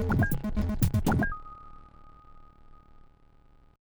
you